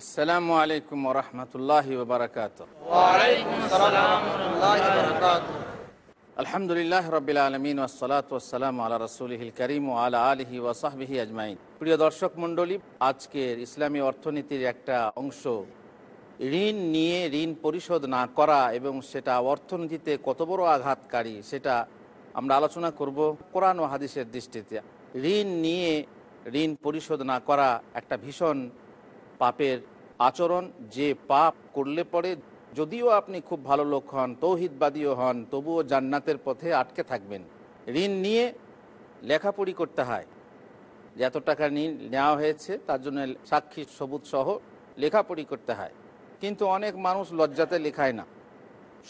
আসসালামু আলাইকুম রহমতুল্লাহ আলহামদুলিল্লাহ রবিল আলমিন ওসলাত ওসালাম আল্লাহ রসুলহিল করিম ও আলা আলহি ওসাহবিহি আজমাইন। প্রিয় দর্শক মণ্ডলী আজকের ইসলামী অর্থনীতির একটা অংশ ঋণ নিয়ে ঋণ পরিশোধ না করা এবং সেটা অর্থনীতিতে কত বড় আঘাতকারী সেটা আমরা আলোচনা করব কোরআন ও হাদিসের দৃষ্টিতে। ঋণ নিয়ে ঋণ পরিশোধ না করা একটা ভীষণ পাপের আচরণ যে পাপ করলে পরে যদিও আপনি খুব ভালো লোক হন, তৌহিদবাদীও হন, তবুও জান্নাতের পথে আটকে থাকবেন। ঋণ নিয়ে লেখাপড়ি করতে হয়। এত টাকা ঋণ নেওয়া হয়েছে, তার জন্য সাক্ষী সবুজ সহ লেখাপড়ি করতে হয়। কিন্তু অনেক মানুষ লজ্জাতে লেখায় না।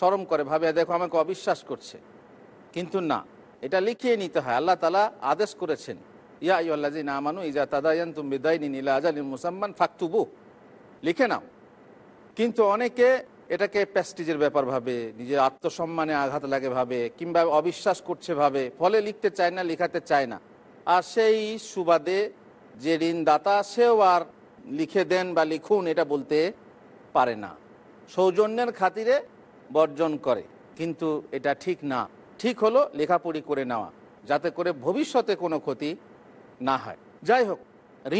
সরম করে, ভাবে, দেখো, আমাকে অবিশ্বাস করছে। কিন্তু না, এটা লিখিয়ে নিতে হয়। আল্লাহ তালা আদেশ করেছেন, ইয়া ইল্লাজি না মানু ইজা তাদায়ান তুমি বিদায়নি নীলা আজালি মুসাম্মান ফাকতুবু লিখে নাও। কিন্তু অনেকে এটাকে প্যাস্টিজের ব্যাপার ভাবে, নিজের আত্মসম্মানে আঘাত লাগে ভাবে, কিংবা অবিশ্বাস করছে ভাবে, ফলে লিখতে চায় না, লেখাতে চায় না। আর সেই সুবাদে যে ঋণদাতা, সেও আর লিখে দেন বা লিখুন এটা বলতে পারে না। সৌজন্যের খাতিরে বর্জন করে, কিন্তু এটা ঠিক না। ঠিক হলো লেখাপড়ি করে নেওয়া, যাতে করে ভবিষ্যতে কোনো ক্ষতি না হয়। যাই হোক,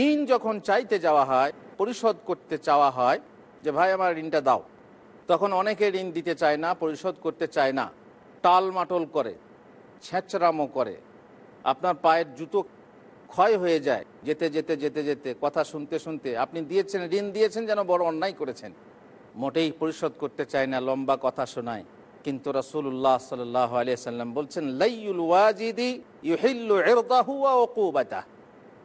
ঋণ যখন চাইতে যাওয়া হয় পরিশোধ করতে চাওয়া হয় যে, ভাই, আমার ঋণটা দাও। তখন অনেকে ঋণ দিতে চায় না, পরিশোধ করতে চায় না। টাল মাটল করে ছেঁচড়ামো করে। আপনার পায়ের জুতো ক্ষয় হয়ে যায়, যেতে যেতে যেতে যেতে। কথা শুনতে শুনতে আপনি দিয়েছেন, ঋণ দিয়েছেন যেন বড় অন্যায় করেছেন। মোটেই পরিশোধ করতে চায় না, লম্বা কথা শোনায়। কিন্তু রসুল্লাহ সাল্লাহ আলিয়াল্লাম বলছেন লাইউল ওয়াজিদি ইউহিল্লু এরদাহু ওয়া উকুবাতাহ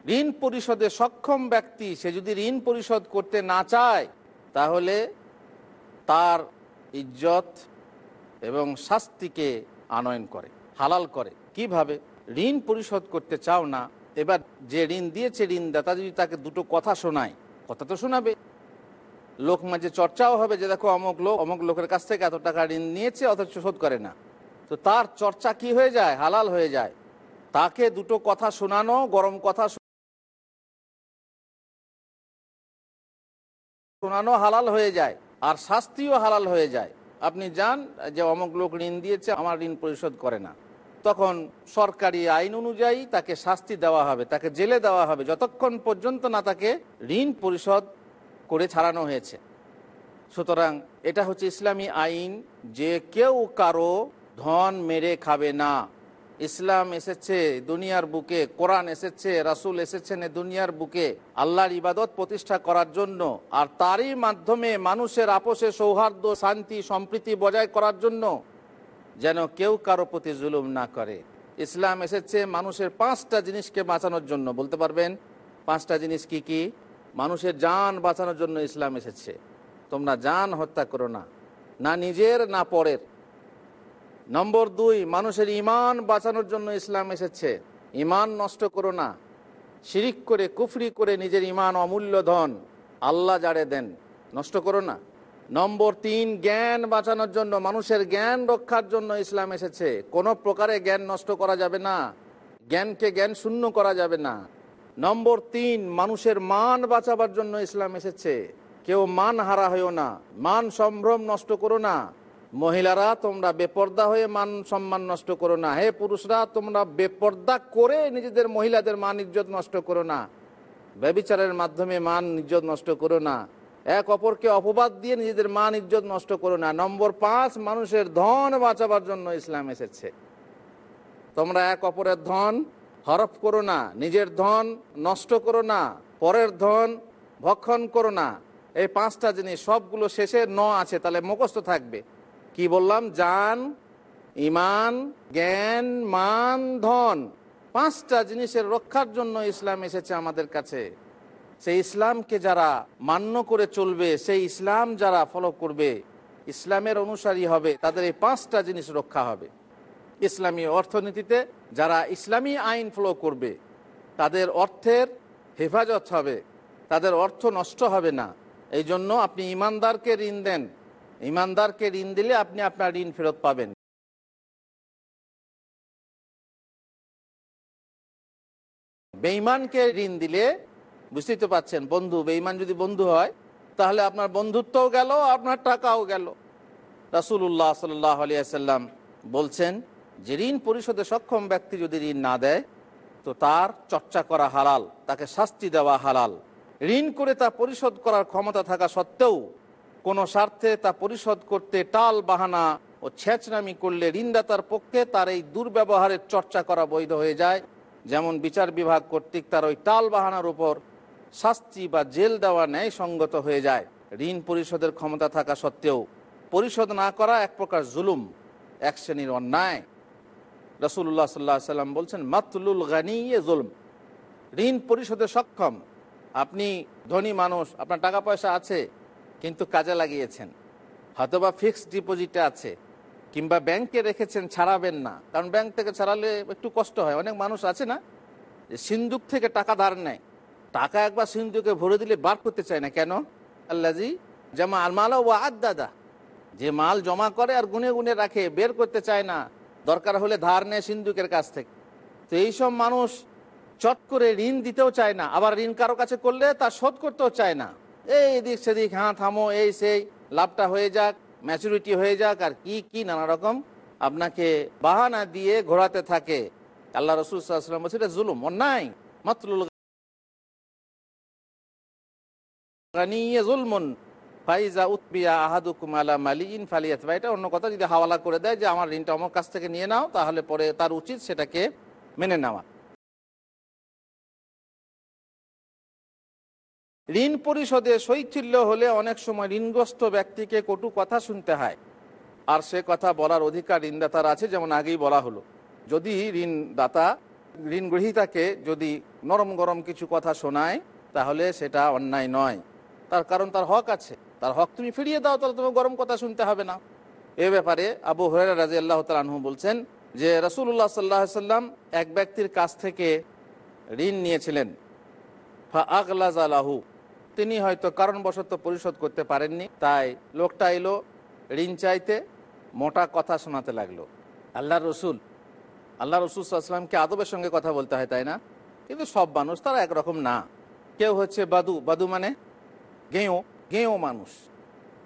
ঋণ পরিশোধে সক্ষম ব্যক্তি, সে যদি ঋণ পরিশোধ করতে না চায়, তাহলে তার ইজ্জত এবং শাস্তিকে আনয়ন করে, হালাল করে। কীভাবে? ঋণ পরিশোধ করতে চাও না, এবার যে ঋণ দিয়েছে ঋণদাতা যদি তাকে দুটো কথা শোনায়, কথা তো শোনাবে। লোক মাঝে চর্চাও হবে যে, দেখো, অমুক লোক, অমুক লোকের কাছ থেকে এত টাকা ঋণ নিয়েছে, অথচ শোধ করে না। তো তার চর্চা কি হয়ে যায়? হালাল হয়ে যায়। তাকে দুটো কথা শোনানো, গরম কথা শোনানো হালাল হয়ে যায় আর শাস্তিও হালাল হয়ে যায়। আপনি যান, যে অমুক লোক ঋণ দিয়েছে, আমার ঋণ পরিশোধ করে না। তখন সরকারি আইন অনুযায়ী তাকে শাস্তি দেওয়া হবে, তাকে জেলে দেওয়া হবে। যতক্ষণ পর্যন্ত না তাকে ঋণ পরিশোধ করে ছাড়ানো হয়েছে। সুতরাং এটা হচ্ছে ইসলামী আইন, যে কেউ কারও ধন মেরে খাবে না। ইসলাম এসেছে দুনিয়ার বুকে, কোরআন এসেছে, রাসুল এসেছেন দুনিয়ার বুকে, আল্লাহর ইবাদত প্রতিষ্ঠা করার জন্য, আর তারই মাধ্যমে মানুষের আপোষে সৌহার্দ্য, শান্তি, সম্প্রীতি বজায় করার জন্য যেন কেউ কারও প্রতি জুলুম না করে। ইসলাম এসেছে মানুষের পাঁচটা জিনিসকে বাঁচানোর জন্য, বলতে পারবেন? পাঁচটা জিনিস কি কি? মানুষের যান বাঁচানোর জন্য ইসলাম এসেছে। তোমরা যান হত্যা করো না। না নিজের, না পরের। নম্বর দুই, মানুষের ইমান বাঁচানোর জন্য ইসলাম এসেছে। ইমান নষ্ট করো না। শিরিক করে, কুফরি করে নিজের ইমান অমূল্য ধন আল্লাহ জাড়ে দেন, নষ্ট করো না। নম্বর তিন, জ্ঞান বাঁচানোর জন্য, মানুষের জ্ঞান রক্ষার জন্য ইসলাম এসেছে। কোনো প্রকারে জ্ঞান নষ্ট করা যাবে না। জ্ঞানকে জ্ঞান শূন্য করা যাবে না। নম্বর তিন, মানুষের মান বাঁচাবার জন্য ইসলাম এসেছে। কেউ মান হারা হয়েও না। মান সম্ভ্রম নষ্ট করো না। মহিলারা, তোমরা বেপর্দা হয়ে মান সম্মান নষ্ট করো না। হে পুরুষরা, তোমরা বেপর্দা করে নিজেদের মহিলাদের মান ইজ্জত নষ্ট করো না। ব্যবিচারের মাধ্যমে মান ইজ্জত নষ্ট করো না। এক অপরকে অপবাদ দিয়ে নিজেদের মান ইজ্জত নষ্ট করো না। নম্বর পাঁচ, মানুষের ধন বাঁচাবার জন্য ইসলাম এসেছে। তোমরা এক অপরের ধন হরফ করো না। নিজের ধন নষ্ট করো না। পরের ধন ভক্ষণ করো না। এই পাঁচটা জিনিস, সবগুলো শেষে ন আছে, তাহলে মুখস্থ থাকবে। কি বললাম? জান, ইমান, জ্ঞান, মান, ধন। পাঁচটা জিনিসের রক্ষার জন্য ইসলাম এসেছে আমাদের কাছে। সেই ইসলামকে যারা মান্য করে চলবে, সেই ইসলাম যারা ফলো করবে, ইসলামের অনুসারী হবে, তাদের এই পাঁচটা জিনিস রক্ষা হবে। ইসলামী অর্থনীতিতে যারা ইসলামী আইন ফলো করবে, তাদের অর্থের হেফাজত হবে, তাদের অর্থ নষ্ট হবে না। এই জন্য আপনি ইমানদারকে ঋণ দেন। ইমানদারকে ঋণ দিলে আপনি আপনার ঋণ ফেরত পাবেন। বেঈমানকে ঋণ দিলে, বুঝতেই তো পাচ্ছেন, বন্ধু, বেঈমান যদি বন্ধু হয়, তাহলে আপনার বন্ধুত্বও গেল, আপনার টাকাও গেল। রাসুল্লাহ সাল্লাহ আলিয়াল্লাম বলছেন, যে ঋণ পরিশোধে সক্ষম ব্যক্তি যদি ঋণ না দেয়, তো তার চর্চা করা হালাল, তাকে শাস্তি দেওয়া হালাল। ঋণ করে তা পরিশোধ করার ক্ষমতা থাকা সত্ত্বেও কোনো স্বার্থে তা পরিশোধ করতে টাল বাহানা ও ছেঁচনামি করলে ঋণদাতার পক্ষে তার এই দুর্ব্যবহারের চর্চা করা বৈধ হয়ে যায়। যেমন বিচার বিভাগ কর্তৃক তার ওই টাল বাহানার উপর শাস্তি বা জেল দেওয়া ন্যায় সঙ্গত হয়ে যায়। ঋণ পরিশোধের ক্ষমতা থাকা সত্ত্বেও পরিশোধ না করা এক প্রকার জুলুম, এক শ্রেণির অন্যায়। রসুল্লাহ সাল্লাহ সাল্লাম বলছেন, মাতলুল গানি জুলম। ঋণ পরিশোধে সক্ষম। আপনি ধনী মানুষ, আপনার টাকা পয়সা আছে কিন্তু কাজে লাগিয়েছেন। হয়তোবা ফিক্সড ডিপোজিটে আছে, কিংবা ব্যাংকে রেখেছেন, ছাড়াবেন না। কারণ ব্যাংক থেকে ছাড়ালে একটু কষ্ট হয়। অনেক মানুষ আছে না, যে সিন্দুক থেকে টাকা ধার নেয়। টাকা একবার সিন্ধুকে ভরে দিলে বার করতে চায় না। কেন? আল্লাজি, জামা আলমালা ও দাদা। যে মাল জমা করে আর গুনে গুনে রাখে, বের করতে চায় না। দরকার হলে ধার নেয় সিন্ধুকের কাছ থেকে। তো এইসব মানুষ চট করে ঋণ দিতেও চায় না। আবার ঋণ কারও কাছে করলে তা শোধ করতেও চায় না। এই এদিক সেদিক হ্যাঁ থামো, এই সেই, লাভটা হয়ে যাক ম্যাচুরিটি হয়ে যাক, আর কি কি নানা রকম আপনাকে বাহানা দিয়ে ঘোরাতে থাকে। আল্লাহ রসুল বলছে জুলুম, অন্যায়। মালিন ফালিয়াত বা এটা অন্য কথা, যদি হাওয়ালা করে দেয় যে, আমার ঋণটা আমার কাছ থেকে নিয়ে নাও, তাহলে পরে তার উচিত সেটাকে মেনে নেওয়া। ঋণ পরিশোধে শৈথিল্য হলে অনেক সময় ঋণগ্রস্ত ব্যক্তিকে কটু কথা শুনতে হয়। আর সে কথা বলার অধিকার ঋণদাতার আছে, যেমন আগেই বলা হলো। যদি ঋণদাতা ঋণ গ্রহীতাকে যদি নরম গরম কিছু কথা শোনায়, তাহলে সেটা অন্যায় নয়। তার কারণ তার হক আছে। তার হক তুমি ফিরিয়ে দাও, তাহলে তোমার গরম কথা শুনতে হবে না। এ ব্যাপারে আবু হরেরা রাজি আল্লাহ তালহু বলছেন যে রসুল্লাহ সাল্লাহ সাল্লাম এক ব্যক্তির কাছ থেকে ঋণ নিয়েছিলেন। ফা আগলাজ আলাহু তিনি হয়তো কারণবশত পরিশোধ করতে পারেননি। তাই লোকটা এলো ঋণ চাইতে, মোটা কথা শোনাতে লাগল। আল্লাহ রসুল আল্লাহ রসুল আসলামকে আদবের সঙ্গে কথা বলতে হয়, তাই না? কিন্তু সব মানুষ তারা একরকম না। কেউ হচ্ছে বাদু বাদু মানে গেঁয়ো গেঁয়ো মানুষ।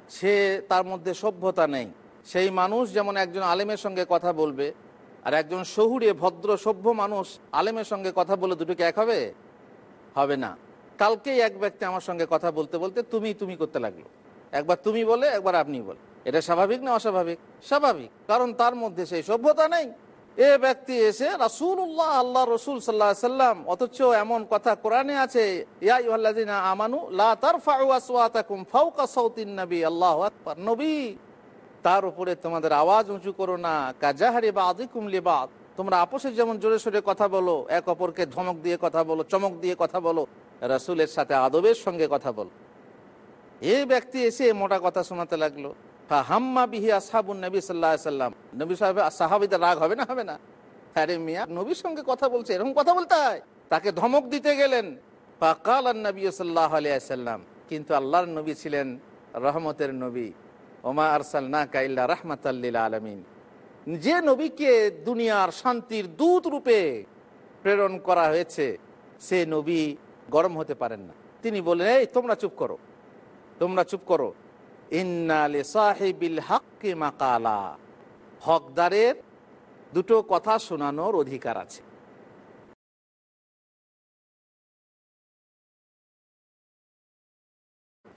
সে তার মধ্যে সভ্যতা নেই। সেই মানুষ যেমন একজন আলেমের সঙ্গে কথা বলবে, আর একজন শহুরে, ভদ্র, সভ্য মানুষ আলেমের সঙ্গে কথা বলে দুটোকে এক হবে? হবে না। কালকেই এক ব্যক্তি আমার সঙ্গে কথা বলতে বলতে তুমি তুমি করতে লাগল। একবার তুমি বলে, একবার আপনি বলে। এটা স্বাভাবিক না অস্বাভাবিক? স্বাভাবিক। কারণ তার মধ্যে সেই সভ্যতা নেই। এ ব্যক্তি এসে রাসুল্লাহ আল্লাহ রসুল সাল্লাহ সাল্লাম, অথচ এমন কথা কোরআনে আছে আমানু তার উপরে তোমাদের আওয়াজ উঁচু করো না। কাজাহারি বা আদিকুম লিবাদ। তোমরা আপোষে যেমন জোরে সোরে কথা বলো, এক অপরকে ধমক দিয়ে কথা বলো, চমক দিয়ে কথা বলো। রাসুলের সাথে আদবের সঙ্গে কথা বল। এই ব্যক্তি এসে মোটা কথা শোনাতে লাগল। হাম্মা বিহি আসহাবুন নবী সাল্লাহ সাল্লাম। নবী সাহেব সাহাবিদের রাগ হবে না? হবে না। আরে মিয়া, নবীর সঙ্গে কথা বলছে, এরকম কথা বলতে হয়? তাকে ধমক দিতে গেলেন। ফাকাল নবী সাল্লাহ আলিয়াল্লাম কিন্তু আল্লাহর নবী ছিলেন রহমতের নবী। ওমা আরসাল না কাইল্লা রহমতাল্লিল আলমিন। যে নবীকে দুনিয়ার শান্তির দূত রূপে প্রেরণ করা হয়েছে, সে নবী গরম হতে পারেন না। তিনি বলেন এই, তোমরা চুপ করো। তোমরা চুপ করো। ইন্নালে সাহেবিল হককে মাকালা। হকদারের দুটো কথা শোনানোর অধিকার আছে।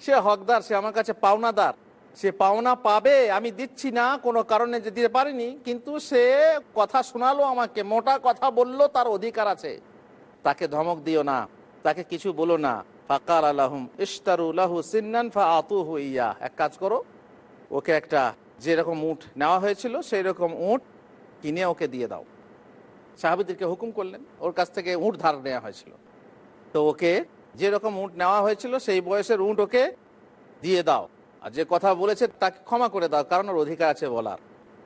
সে হকদার, সে আমার কাছে পাওনাদার। সে পাওনা পাবে, আমি দিচ্ছি না, কোনো কারণে যে দিতে পারিনি, কিন্তু সে কথা শোনালো আমাকে, মোটা কথা বলল, তার অধিকার আছে। তাকে ধমক দিও না। তাকে কিছু বলো না। ফাকার আলাহম ইস্তারুল্লাহু সিন্নান ফা আতু ইয়া। এক কাজ করো, ওকে একটা যেরকম উঠ নেওয়া হয়েছিল সেই রকম উঠ কিনে ওকে দিয়ে দাও। সাহাবিদেরকে হুকুম করলেন, ওর কাছ থেকে উঠ ধার নেওয়া হয়েছিল। তো ওকে যেরকম উঠ নেওয়া হয়েছিল সেই বয়সের উঠ ওকে দিয়ে দাও। আর যে কথা বলেছে তাকে ক্ষমা করে দাও, কারণ ওর অধিকার আছে বলার।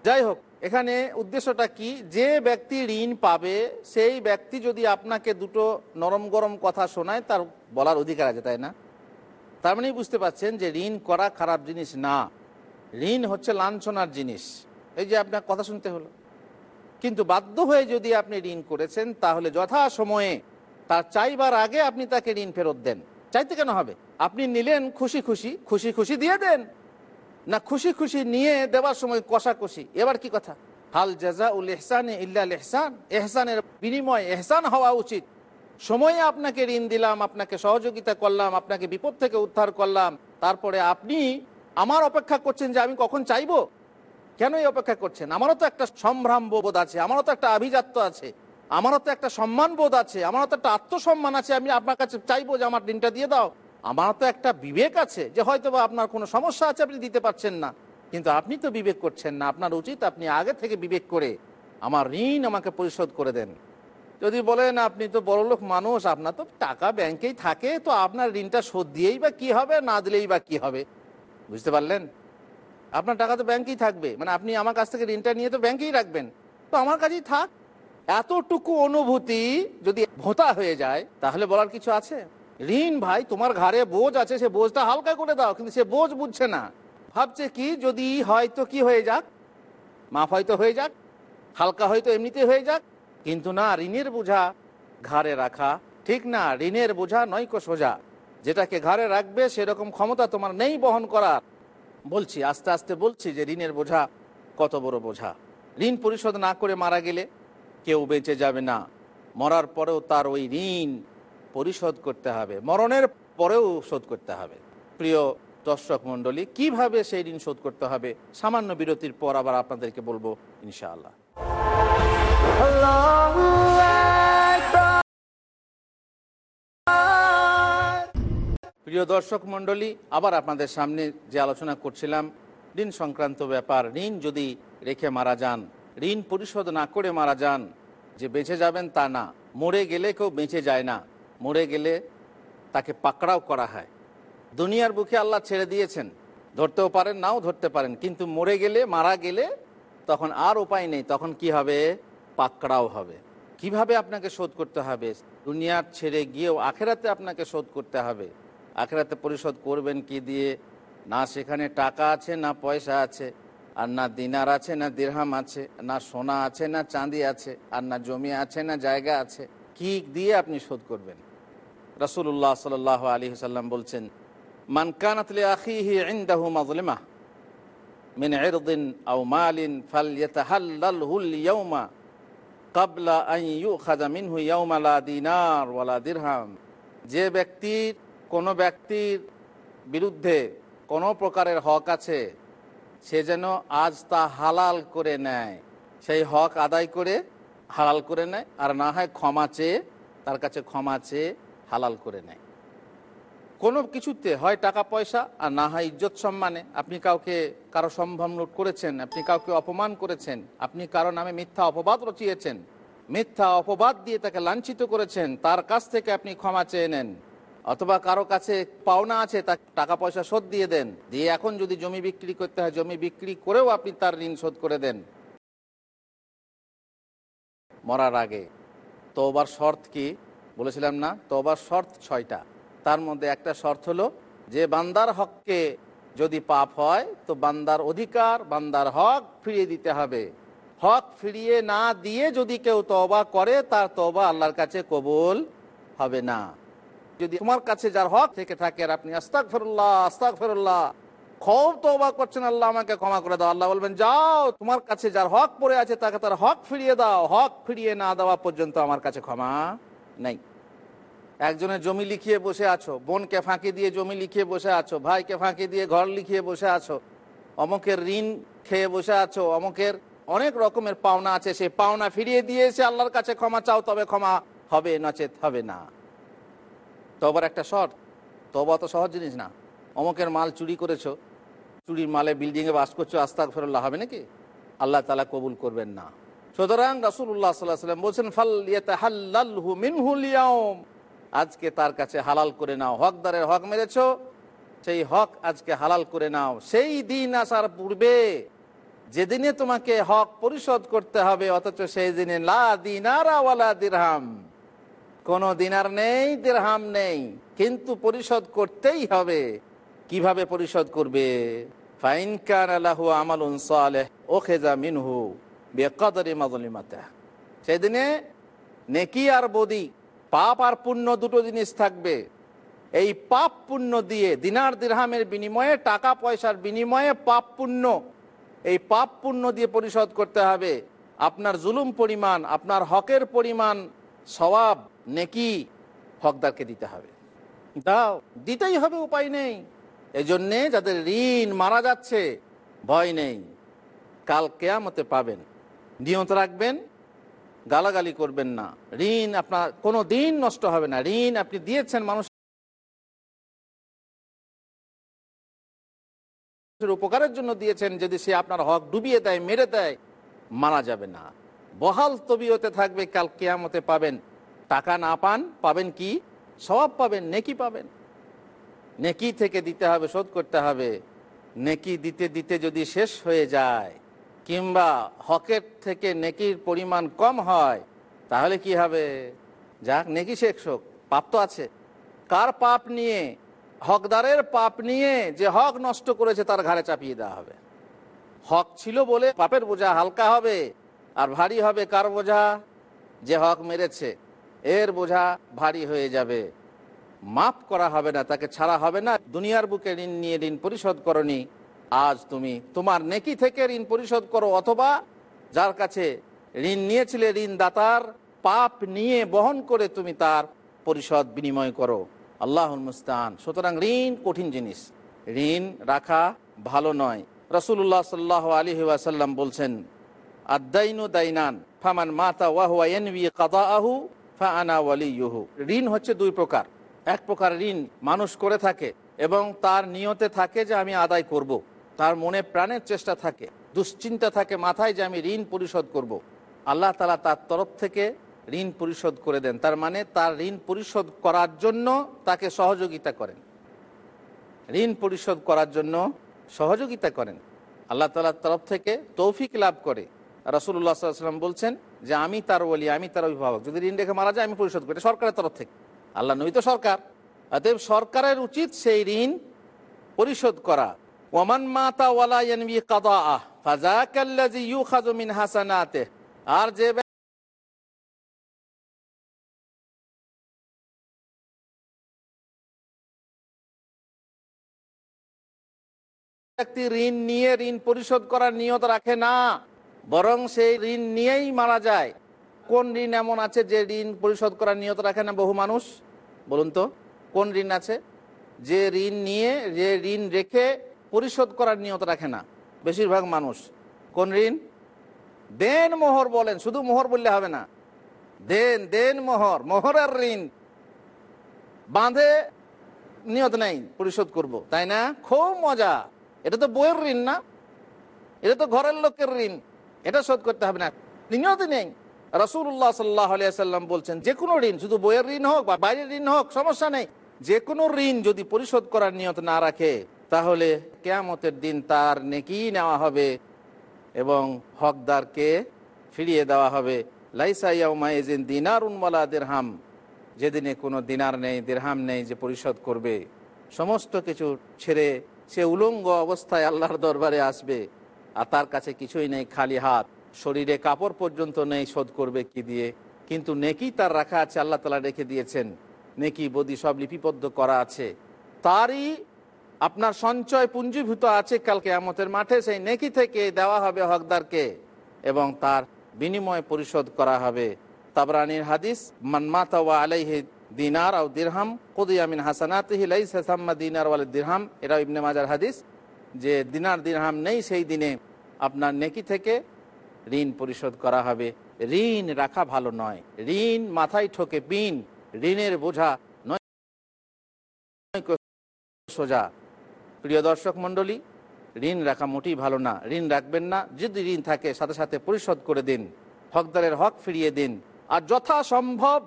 যাই হোক, এখানে উদ্দেশ্যটা কি? যে ব্যক্তি ঋণ পাবে, সেই ব্যক্তি যদি আপনাকে দুটো নরম গরম কথা শোনায়, তার বলার অধিকার আছে, তাই না? তার মানে বুঝতে পারছেন যে ঋণ করা খারাপ জিনিস না। ঋণ হচ্ছে লাঞ্ছনার জিনিস। এই যে আপনার কথা শুনতে হলো। কিন্তু বাধ্য হয়ে যদি আপনি ঋণ করেছেন, তাহলে যথা সময়ে তার চাইবার আগে আপনি তাকে ঋণ ফেরত দেন। চাইতে কেন হবে? আপনি নিলেন, খুশি খুশি খুশি খুশি দিয়ে দেন। না, খুশি খুশি নিয়ে দেওয়ার সময় কষাকষি। এবার কি কথা? হাল জাজা উল এহসান ইল্লা এহসান এহসানের বিনিময় এহসান হওয়া উচিত। সময়ে আপনাকে ঋণ দিলাম, আপনাকে সহযোগিতা করলাম, আপনাকে বিপদ থেকে উদ্ধার করলাম, তারপরে আপনি আমার অপেক্ষা করছেন যে আমি কখন চাইব? কেন এই অপেক্ষা করছেন? আমারও তো একটা সম্ভ্রাম বোধ আছে, আমারও তো একটা আভিজাত্য আছে, আমারও তো একটা সম্মান বোধ আছে, আমারও তো একটা আত্মসম্মান আছে, আমি আপনার কাছে চাইব যে আমার ঋণটা দিয়ে দাও। আমার তো একটা বিবেক আছে যে হয়তো বা আপনার কোনো সমস্যা আছে, আপনি দিতে পারছেন না। কিন্তু আপনি তো বিবেক করছেন না। আপনার উচিত আপনি আগে থেকে বিবেক করে আমার ঋণ আমাকে পরিশোধ করে দেন। যদি বলেন, আপনি তো বড়লোক মানুষ, আপনার তো টাকা ব্যাংকেই থাকে, তো আপনার ঋণটা শোধ দিয়েই বা কি হবে, না দিলেই বা কি হবে? বুঝতে পারলেন? আপনার টাকা তো ব্যাংকেই থাকবে। মানে আপনি আমার কাছ থেকে ঋণটা নিয়ে তো ব্যাংকেই রাখবেন। তো আমার কাছেই থাক। এতটুকু অনুভূতি যদি ভোতা হয়ে যায়, তাহলে বলার কিছু আছে? ঋণ ভাই, তোমার ঘাড়ে বোঝ আছে, সে বোঝটা হালকা করে দাও, কিন্তু সে বোঝ বুঝছে না। ভাবছে কি, যদি হয়তো কি হয়ে যাক? মাফ হয়তো হয়ে যাক, হালকা হয়তো এমনিতে হয়ে যাক, কিন্তু না, ঋণের বোঝা ঘাড়ে রাখা। ঠিক না, ঋণের বোঝা নয়কো সোজা। যেটাকে ঘাড়ে রাখবে, সেরকম ক্ষমতা তোমার নেই বহন করার। বলছি, আস্তে আস্তে বলছি যে ঋণের বোঝা কত বড় বোঝা। ঋণ পরিশোধ না করে মারা গেলে কেউ বেঁচে যাবে না। মরার পরেও তার ওই ঋণ পরিশোধ করতে হবে, মরণের পরেও শোধ করতে হবে। প্রিয় দর্শক মণ্ডলী, কীভাবে সেই ঋণ শোধ করতে হবে? সামান্য বিরতির পর আবার আপনাদেরকে বলব, ইনশাআল্লাহ। প্রিয় দর্শক মণ্ডলী, আবার আপনাদের সামনে যে আলোচনা করছিলাম, ঋণ সংক্রান্ত ব্যাপার, ঋণ যদি রেখে মারা যান, ঋণ পরিশোধ না করে মারা যান, যে বেঁচে যাবেন তা না। মরে গেলে কেউ বেঁচে যায় না। মরে গেলে তাকে পাকড়াও করা হয়। দুনিয়ার বুকে আল্লাহ ছেড়ে দিয়েছেন। ধরতেও পারেন, নাও ধরতে পারেন। কিন্তু মরে গেলে, মারা গেলে তখন আর উপায় নেই। তখন কি হবে? পাকড়াও হবে। কীভাবে আপনাকে শোধ করতে হবে? দুনিয়ার ছেড়ে গিয়েও আখেরাতে আপনাকে শোধ করতে হবে। আখেরাতে পরিশোধ করবেন কি দিয়ে? না সেখানে টাকা আছে, না পয়সা আছে, আর না দিনার আছে, না দিরহাম আছে, না সোনা আছে, না চাঁদি আছে, আর না জমি আছে, না জায়গা আছে। কি দিয়ে আপনি শোধ করবেন? রসুল্লাহ সাল আলী সাল্লাম বলছেন ইয়াউমা কাবলা মিনহু যে ব্যক্তির, কোনো ব্যক্তির বিরুদ্ধে কোনো প্রকারের হক আছে, সে যেন আজ তা হালাল করে নেয়। সেই হক আদায় করে হালাল করে নেয়, আর না হয় ক্ষমা চেয়ে, তার কাছে ক্ষমা চেয়ে হালাল করে নেয়। কোনো কিছুতে হয় টাকা, পয়সা আর না হয় ইজ্জত সম্মানে। আপনি কাউকে, কারও সম্ভ্রম লুট করেছেন, আপনি কাউকে অপমান করেছেন, আপনি কারও নামে মিথ্যা অপবাদ রচিয়েছেন, মিথ্যা অপবাদ দিয়ে তাকে লাঞ্ছিত করেছেন, তার কাছ থেকে আপনি ক্ষমা চেয়ে নেন। অথবা কারও কাছে পাওনা আছে তার টাকা, পয়সা শোধ দিয়ে দেন। দিয়ে এখন যদি জমি বিক্রি করতে হয়, জমি বিক্রি করেও আপনি তার ঋণ শোধ করে দেন। মরার আগে। তোবার শর্ত কি? বলেছিলাম না তোবার শর্ত ছয়টা। তার মধ্যে একটা শর্ত হলো, যে বান্দার হককে যদি পাপ হয়, তো বান্দার অধিকার, বান্দার হক ফিরিয়ে দিতে হবে। হক ফিরিয়ে না দিয়ে যদি কেউ তবা করে, তার তবা আল্লাহর কাছে কবুল হবে না। যদি তোমার কাছে যার হক থেকে থাকে, আর আপনি আস্তাক ফেরুল্লাহ আস্তাক ফেরুল্লাহ খুব তবা করছেন আল্লাহ, আমাকে ক্ষমা করে দাও। আল্লাহ বলবেন, যাও, তোমার কাছে যার হক পড়ে আছে, তাকে তার হক ফিরিয়ে দাও। হক ফিরিয়ে না দেওয়া পর্যন্ত আমার কাছে ক্ষমা নেই। একজনের জমি লিখিয়ে বসে আছো, বোনকে ফাঁকি দিয়ে জমি লিখিয়ে বসে আছো, ভাইকে ফাঁকি দিয়ে ঘর লিখিয়ে বসে আছো, অমুকের ঋণ খেয়ে বসে আছো, অমুকের অনেক রকমের পাওনা আছে সে পাওনা ফিরিয়ে দিয়ে এসে আল্লাহর কাছে ক্ষমা চাও, তবে ক্ষমা হবে, নচেত হবে না। তবার একটা শর্ট তবা তো সহজ জিনিস না। অমুকের মাল চুরি করেছ, চুরির মালে বিল্ডিংয়ে বাস করছ আস্তাক ফেরল্লাহ হবে নাকি? আল্লাহ তালা কবুল করবেন না। সুতরাং রাসুল্লাহ সাল্লাহ সাল্লাম বলছেন ফাল ইয়াতাহাল্লালহু মিনহুল ইয়াউম আজকে তার কাছে হালাল করে নাও। হকদারের হক মেরেছ, সেই হক আজকে হালাল করে নাও। সেই দিন আসার পূর্বে যেদিনে তোমাকে হক পরিশোধ করতে হবে, অথচ সেই দিনে লা ওয়ালা দিরহাম। কোনো দিনার নেই, দিরহাম নেই। কিন্তু পরিশোধ করতেই হবে। কীভাবে পরিশোধ করবে? ফাইন কান আলাহু আমালুন ও খেজা মিনহু। বেকদরি মাজলিমাতে। সেদিনে নেকি আর বদি, পাপ আর পুণ্য দুটো জিনিস থাকবে। এই পাপ পুণ্য দিয়ে দিনার দিরহামের বিনিময়ে, টাকা পয়সার বিনিময়ে পাপ পুণ্য, এই পাপ পুণ্য দিয়ে পরিশোধ করতে হবে। আপনার জুলুম পরিমাণ, আপনার হকের পরিমাণ সবাব নেকি হকদারকে দিতে হবে। দাও, দিতেই হবে, উপায় নেই। এই জন্যে যাদের ঋণ মারা যাচ্ছে, ভয় নেই। কাল কেয়ামতে পাবেন। নিয়ত রাখবেন, গালাগালি করবেন না। ঋণ আপনার, কোনো দিন নষ্ট হবে না। ঋণ আপনি দিয়েছেন মানুষ উপকারের জন্য দিয়েছেন, যদি সে আপনার হক ডুবিয়ে দেয়, মেরে দেয়, মারা যাবে না। বহাল তবিয়তে থাকবে, কাল কেয়ামতে পাবেন। টাকা না পান, পাবেন কি? সবাব পাবেন, নেকি পাবেন। নেকি থেকে দিতে হবে, শোধ করতে হবে। নেকি দিতে দিতে যদি শেষ হয়ে যায় কিংবা হকের থেকে নেকির পরিমাণ কম হয়, তাহলে কি হবে? যাক, নেকি শেখ শোক পাপ তো আছে। কার পাপ নিয়ে, হকদারের পাপ নিয়ে যে হক নষ্ট করেছে তার ঘাড়ে চাপিয়ে দেওয়া হবে। হক ছিল বলে পাপের বোঝা হালকা হবে আর ভারী হবে কার বোঝা? যে হক মেরেছে, এর বোঝা ভারী হয়ে যাবে। মাফ করা হবে না, তাকে ছাড়া হবে না। দুনিয়ার বুকে ঋণ নিয়ে ঋণ পরিশোধ করনি। আজ তুমি তোমার নেকি থেকে ঋণ পরিশোধ করো, অথবা যার কাছে ঋণ নিয়েছিলে ঋণদাতার পাপ নিয়ে বহন করে তুমি তার পরিশোধ বিনিময় করো। আল্লাহ মুস্তান সুতরাং ঋণ কঠিন জিনিস। ঋণ রাখা ভালো নয়। রসুল্লাহ সাল্লাহ আলী ওয়াসাল্লাম বলছেন আদাইনু দাইনান, ফামান মাতা কাদা আহু ফা আনা ঋণ হচ্ছে দুই প্রকার। এক প্রকার ঋণ মানুষ করে থাকে এবং তার নিয়তে থাকে যে আমি আদায় করব। তার মনে প্রাণের চেষ্টা থাকে, দুশ্চিন্তা থাকে, মাথায় যে আমি ঋণ পরিশোধ করব। আল্লাহ তালা তার তরফ থেকে ঋণ পরিশোধ করে দেন। তার মানে তার ঋণ পরিশোধ করার জন্য তাকে সহযোগিতা করেন। ঋণ পরিশোধ করার জন্য সহযোগিতা করেন। আল্লাহ তালার তরফ থেকে তৌফিক লাভ করে। রাসুল্লাহ সাল্লাম বলছেন যে, আমি তার বলি আমি তার অভিভাবক। যদি ঋণ রেখে মারা যায়, আমি পরিশোধ করি। সরকারের তরফ থেকে। আল্লাহ নই তো সরকার। অতএব সরকারের উচিত সেই ঋণ পরিশোধ করা। ওমান মাতা ওয়ালা ইয়ানবি কাদা ফাজাকাল্লাজি ইউখাযু মিন হাসানাতে আর যে ব্যক্তি ঋণ নিয়ে ঋণ পরিশোধ করার নিয়ত রাখে না, বরং সেই ঋণ নিয়েই মারা যায়। কোন ঋণ এমন আছে যে ঋণ পরিশোধ করার নিয়ত রাখে না বহু মানুষ? বলুন তো, কোন ঋণ আছে? যে ঋণ নিয়ে, যে ঋণ রেখে পরিশোধ করার নিয়ত রাখে না। বেশিরভাগ মানুষ। কোন ঋণ? দেন মোহর বলেন, শুধু মোহর বললে হবে না। দেন দেন মোহর, মোহরের ঋণ। বাঁধে নিয়ত নেই, পরিশোধ করব, তাই না? খুব মজা। এটা তো বইয়ের ঋণ না। এটা তো ঘরের লোকের ঋণ। এটা শোধ করতে হবে না। নিয়ত নেই। রসুল্লাহ সাল্লাহ সাল্লাম বলছেন, যে কোনো ঋণ, শুধু বইয়ের ঋণ হোক বা বাইরের ঋণ হোক, সমস্যা নেই। যে কোনো ঋণ যদি পরিশোধ করার নিয়ত না রাখে তাহলে কেয়ামতের দিন তার নেকি নেওয়া হবে এবং হকদারকে ফিরিয়ে দেওয়া হবে। লাইসাইয়াউমাইজিন দিনার উনমালা দেরহাম। যেদিনে কোনো দিনার নেই, দেরহাম নেই যে পরিশোধ করবে। সমস্ত কিছু ছেড়ে সে উলঙ্গ অবস্থায় আল্লাহর দরবারে আসবে। আর তার কাছে কিছুই নেই, খালি হাত। শরীরে কাপড় পর্যন্ত নেই, শোধ করবে কি দিয়ে? কিন্তু নেকি তার রাখা আছে, আল্লাহ তালা রেখে দিয়েছেন। নেকি বদি সব লিপিবদ্ধ করা আছে। তারই আপনার সঞ্চয় পুঞ্জীভূত আছে কালকে আমতের মাঠে, সেই নেকি থেকে দেওয়া হবে হকদারকে এবং তার বিনিময় পরিশোধ করা হবে। তাবরানির হাদিস মানমাতা ওয়া আলাইহি দিনার আও দিরহাম কুদিয়ামিন হাসানাতিহি লাইসা সাম্মা দিনার ওয়াল দিরহাম। এটা ইবনে মাজার হাদিস, যে দিনার দিরহাম নেই, সেই দিনে আপনার নেকি থেকে ঋণ পরিশোধ করা হবে। ঋণ রাখা ভালো নয়। ঋণ মাথায় ঠোকে পিন। ঋণের বোঝা নয়। সোজা। প্রিয় দর্শক মণ্ডলী ঋণ রাখা মোটেই ভালো না। ঋণ রাখবেন না যদি ঋণ থাকে সাথে সাথে পরিশোধ করে দিন হকদারের হক ফিরিয়ে দিন। আর যথাসম্ভব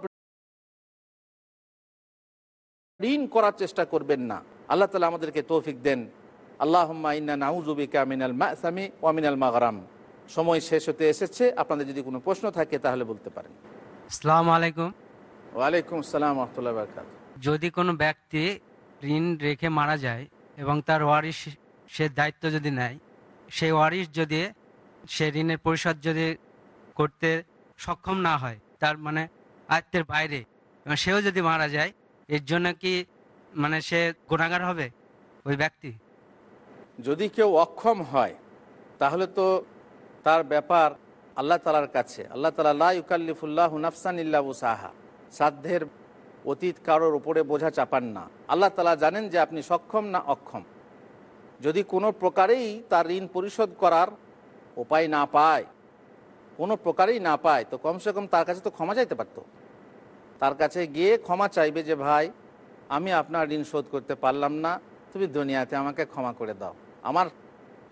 ঋণ করার চেষ্টা করবেন না। আল্লাহ তালা আমাদেরকে তৌফিক দেন। আল্লাহ নাউজুবিকা মিনাল মাসামি ওয়ামিনাল মাগরাম। সময় শেষ হতে এসেছে। আপনাদের যদি কোনো প্রশ্ন থাকে তাহলে বলতে পারেন। সালাম আলাইকুম। ওয়ালাইকুম আসসালাম রহমতুল্লাহ যদি কোনো ব্যক্তি ঋণ রেখে মারা যায় এবং তার ওয়ারিশ সে দায়িত্ব যদি নেয়, সেই ওয়ারিশ যদি সে ঋণের পরিশোধ যদি করতে সক্ষম না হয়, তার মানে আয়ত্তের বাইরে, এবং সেও যদি মারা যায়, এর জন্য কি মানে সে গুণাগার হবে ওই ব্যক্তি? যদি কেউ অক্ষম হয়, তাহলে তো তার ব্যাপার আল্লাহ তালার কাছে। আল্লাহ তালা লা ইউকাল্লিফুল্লাহ নাফসান ইল্লা সাহা সাধ্যের অতীত কারোর উপরে বোঝা চাপান না। আল্লাহ তালা জানেন যে আপনি সক্ষম না অক্ষম। যদি কোনো প্রকারেই তার ঋণ পরিশোধ করার উপায় না পায়, কোনো প্রকারেই না পায়, তো কমসে কম তার কাছে তো ক্ষমা চাইতে পারতো। তার কাছে গিয়ে ক্ষমা চাইবে যে, ভাই, আমি আপনার ঋণ শোধ করতে পারলাম না। তুমি দুনিয়াতে আমাকে ক্ষমা করে দাও। আমার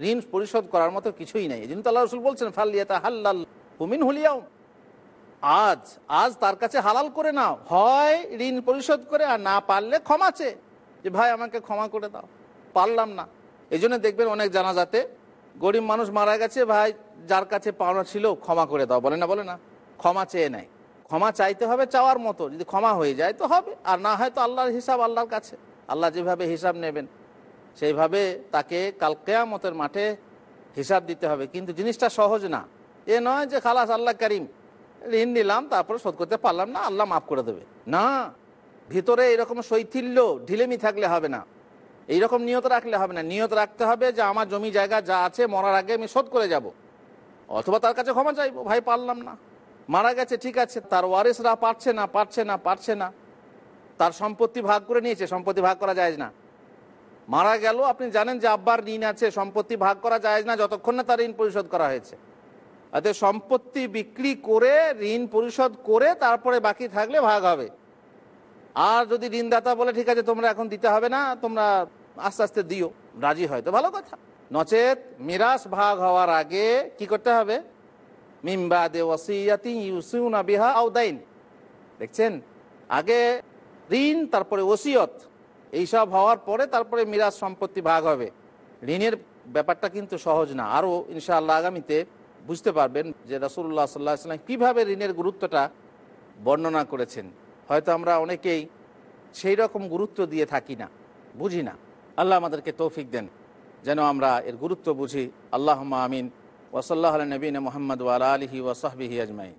ঋণ পরিশোধ করার মতো কিছুই নেই। এই জন্য তো আল্লাহ রসুল বলছেন ফাল্লিয়াতা হাল্লাল হুমিন হুলিয়াও আজ আজ তার কাছে হালাল করে নাও। হয় ঋণ পরিশোধ করে, আর না পারলে ক্ষমা চেয়ে, যে ভাই আমাকে ক্ষমা করে দাও। পারলাম না। এই জন্য দেখবেন অনেক জানাজাতে গরিব মানুষ মারা গেছে, ভাই, যার কাছে পাওনা ছিল, ক্ষমা করে দাও। বলে না বলে না। ক্ষমা চেয়ে নেয়। ক্ষমা চাইতে হবে চাওয়ার মতো। যদি ক্ষমা হয়ে যায় তো হবে, আর না হয় তো আল্লাহর হিসাব আল্লাহর কাছে। আল্লাহ যেভাবে হিসাব নেবেন, সেইভাবে তাকে কাল কেয়ামতের মাঠে হিসাব দিতে হবে। কিন্তু জিনিসটা সহজ না। এ নয় যে খালাস আল্লাহ করিম। ঋণ নিলাম, তারপরে শোধ করতে পারলাম না, আল্লাহ মাফ করে দেবে। না, ভিতরে এরকম শৈথিল্য, ঢিলেমি থাকলে হবে না। এইরকম নিয়ত রাখলে হবে না। নিয়ত রাখতে হবে যে, আমার জমি জায়গা যা আছে, মরার আগে আমি শোধ করে যাব। অথবা তার কাছে ক্ষমা চাইব, ভাই পারলাম না। মারা গেছে, ঠিক আছে, তার ওয়ারিসরা পারছে না পারছে না পারছে না। তার সম্পত্তি ভাগ করে নিয়েছে, সম্পত্তি ভাগ করা যায় না। মারা গেল, আপনি জানেন যে আব্বার ঋণ আছে, সম্পত্তি ভাগ করা যায় না, যতক্ষণ না তার ঋণ পরিশোধ করা হয়েছে। অর্থাৎ সম্পত্তি বিক্রি করে, ঋণ পরিশোধ করে তারপরে বাকি থাকলে ভাগ হবে। আর যদি ঋণদাতা বলে, ঠিক আছে, তোমরা এখন দিতে হবে না, তোমরা আস্তে আস্তে দিও। রাজি হয় তো, ভালো কথা। নচেত মিরাস ভাগ হওয়ার আগে কি করতে হবে? মিমবাদে ওসিয়াতি ইউসিউনা বিহা আউদাইন দেখছেন? আগে ঋণ, তারপরে ওসিয়ত, এইসব হওয়ার পরে তারপরে মিরাজ সম্পত্তি ভাগ হবে। ঋণের ব্যাপারটা কিন্তু সহজ না। আরও ইনশাআল্লাহ আগামীতে বুঝতে পারবেন যে রাসুল্লাহ সাল্লাহ সাল্লাম কীভাবে ঋণের গুরুত্বটা বর্ণনা করেছেন। হয়তো আমরা অনেকেই সেই রকম গুরুত্ব দিয়ে থাকি না, বুঝি না। আল্লাহ আমাদেরকে তৌফিক দেন, যেন আমরা এর গুরুত্ব বুঝি। আল্লাহ আমিন। ওসল্লাহ নবীন মোহাম্মদ ওয়ালা আলহি ওসাহবিহি আজমাই